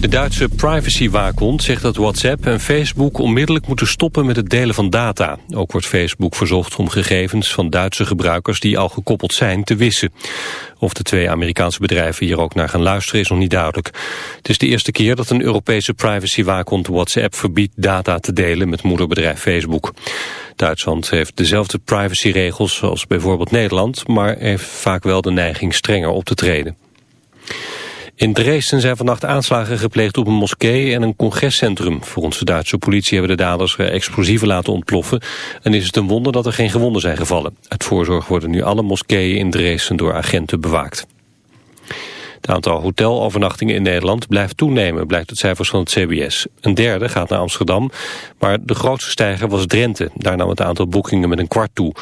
De Duitse privacywaakhond zegt dat WhatsApp en Facebook onmiddellijk moeten stoppen met het delen van data. Ook wordt Facebook verzocht om gegevens van Duitse gebruikers die al gekoppeld zijn te wissen. Of de twee Amerikaanse bedrijven hier ook naar gaan luisteren is nog niet duidelijk. Het is de eerste keer dat een Europese privacywaakhond WhatsApp verbiedt data te delen met moederbedrijf Facebook. Duitsland heeft dezelfde privacyregels als bijvoorbeeld Nederland, maar heeft vaak wel de neiging strenger op te treden. In Dresden zijn vannacht aanslagen gepleegd op een moskee en een congrescentrum. Volgens de Duitse politie hebben de daders explosieven laten ontploffen... en is het een wonder dat er geen gewonden zijn gevallen. Uit voorzorg worden nu alle moskeeën in Dresden door agenten bewaakt. Het aantal hotelovernachtingen in Nederland blijft toenemen, blijkt uit cijfers van het CBS. Een derde gaat naar Amsterdam, maar de grootste stijger was Drenthe. Daar nam het aantal boekingen met een kwart toe.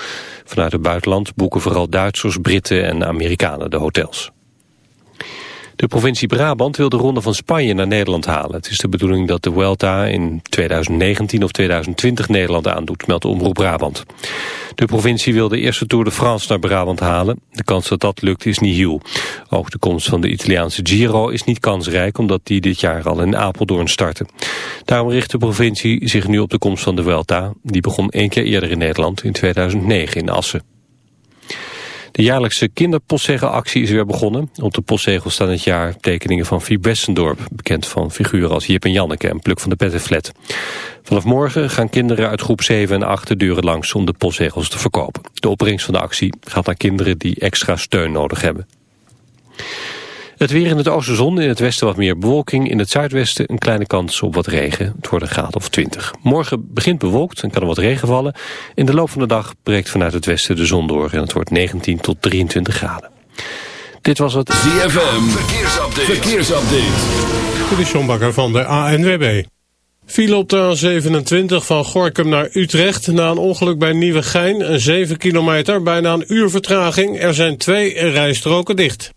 Vanuit het buitenland boeken vooral Duitsers, Britten en Amerikanen de hotels. De provincie Brabant wil de ronde van Spanje naar Nederland halen. Het is de bedoeling dat de Vuelta in 2019 of 2020 Nederland aandoet, meldt Omroep Brabant. De provincie wil de eerste Tour de France naar Brabant halen. De kans dat dat lukt is niet heel. Ook de komst van de Italiaanse Giro is niet kansrijk, omdat die dit jaar al in Apeldoorn starten. Daarom richt de provincie zich nu op de komst van de Vuelta. Die begon één keer eerder in Nederland, in 2009 in Assen. De jaarlijkse kinderpostzegelactie is weer begonnen. Op de postzegel staan het jaar tekeningen van Fiep Westendorp... bekend van figuren als Jip en Janneke en Pluk van de Pettenflat. Vanaf morgen gaan kinderen uit groep 7 en 8 de deuren langs... om de postzegels te verkopen. De opbrengst van de actie gaat naar kinderen die extra steun nodig hebben. Het weer in het oosten zon, in het westen wat meer bewolking. In het zuidwesten een kleine kans op wat regen. Het wordt een graad of 20. Morgen begint bewolkt en kan er wat regen vallen. In de loop van de dag breekt vanuit het westen de zon door. En het wordt 19 tot 23 graden. Dit was het ZFM. Verkeersupdate. Verkeersupdate. Dit is John Bakker van de ANWB. Viel op de A27 van Gorkum naar Utrecht na een ongeluk bij Nieuwegein. Een 7 kilometer, bijna een uur vertraging. Er zijn twee rijstroken dicht.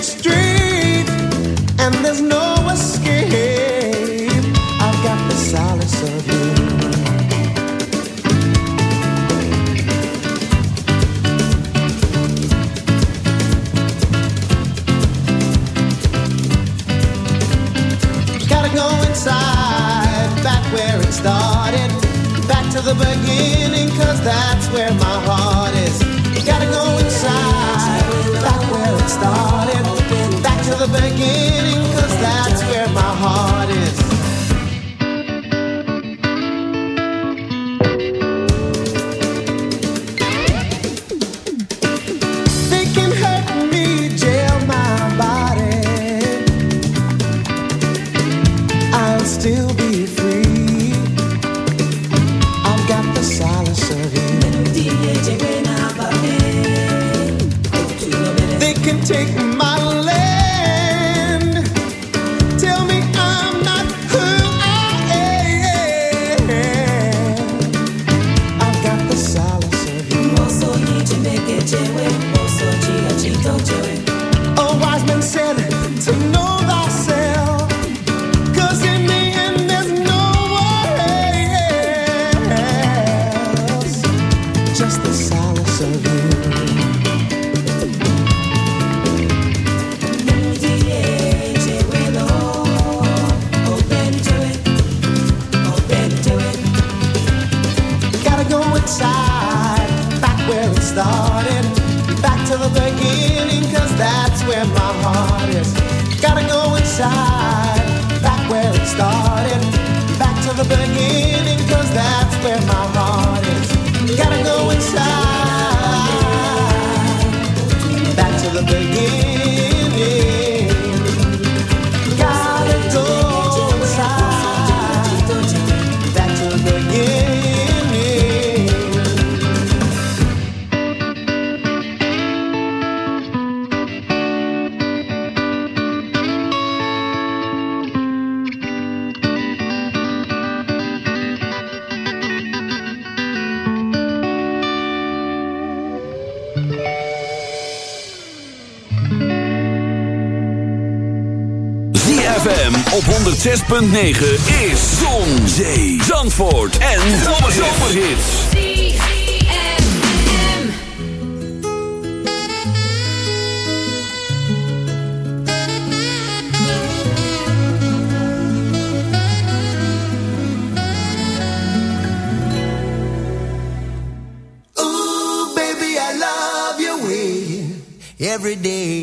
It's 106.9 is Zon, Zee, Zandvoort en Zomerhits. Every day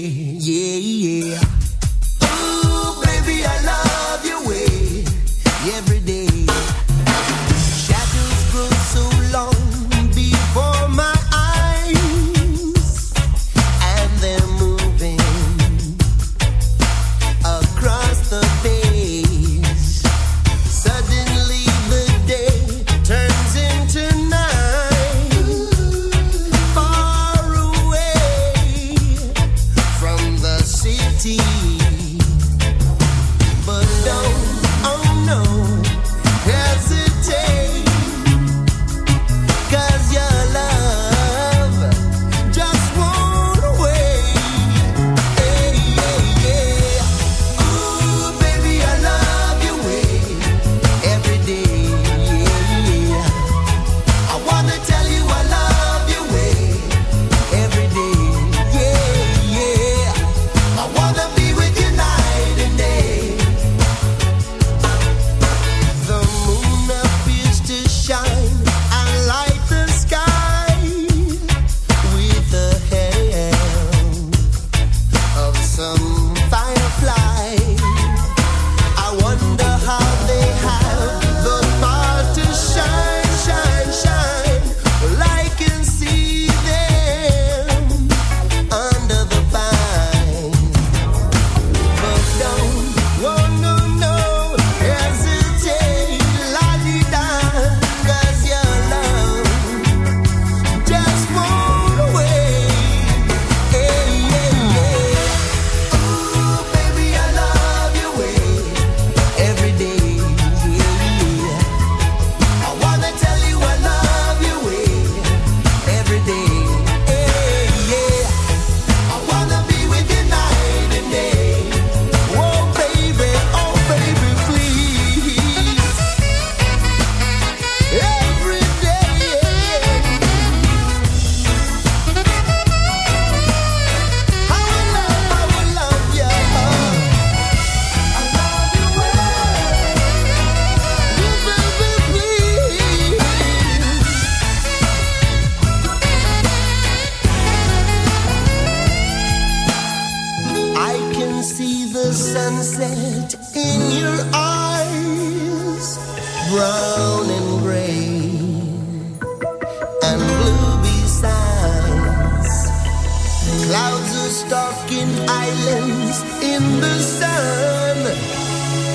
islands in the sun.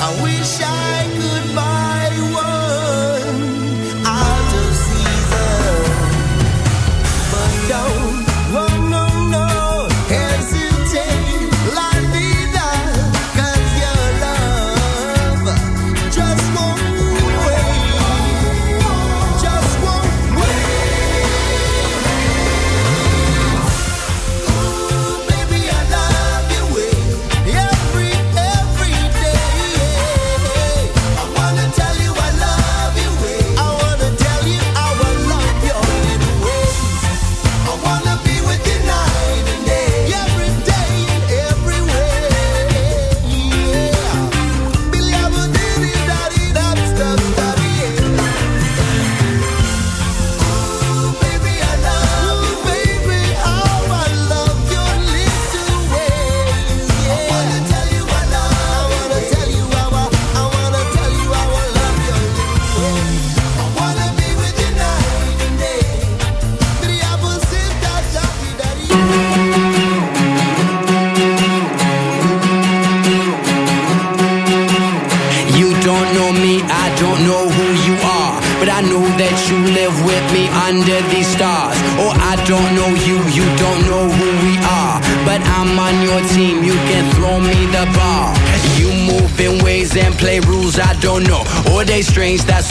I wish I could buy.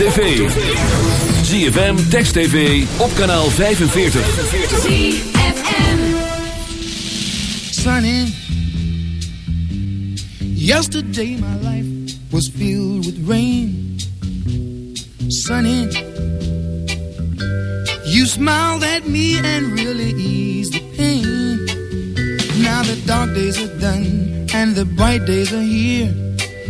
Tv. ZFM, Text TV, op kanaal 45. Sunny. Yesterday my life was filled with rain. Sunny. You smiled at me and really eased the pain. Now the dark days are done and the bright days are here.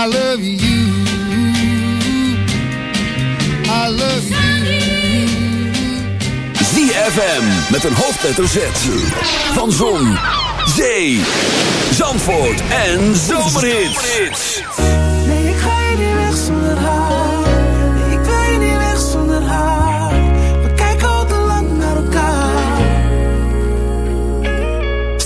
I love you. I love you. ZFM met een hoofdletter Z. Van Zon, Zee, Zandvoort en Zomerhits.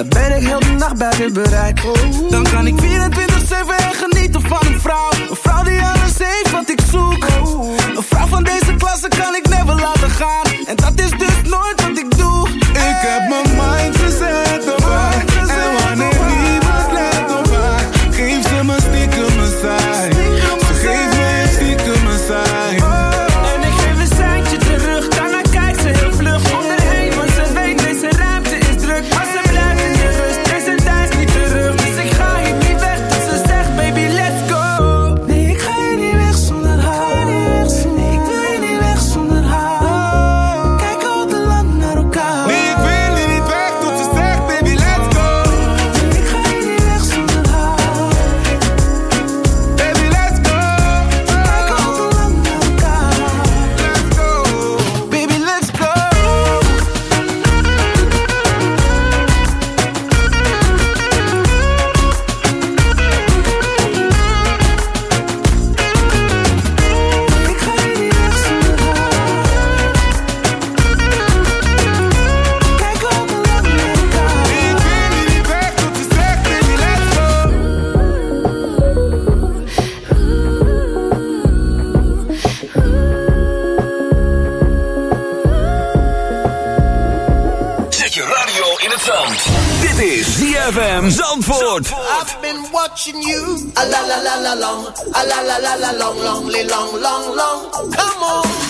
Dan ben ik heel de nacht bij u bereik. Dan kan ik 24-7 en genieten van een vrouw. Een vrouw die alles heeft wat ik zoek. Een vrouw van deze klasse kan ik never laten gaan. En dat is dus nooit ZFM Zandvoort. I've been watching you. A la la la la long. A la la la la long, long, long, long, long. Come on.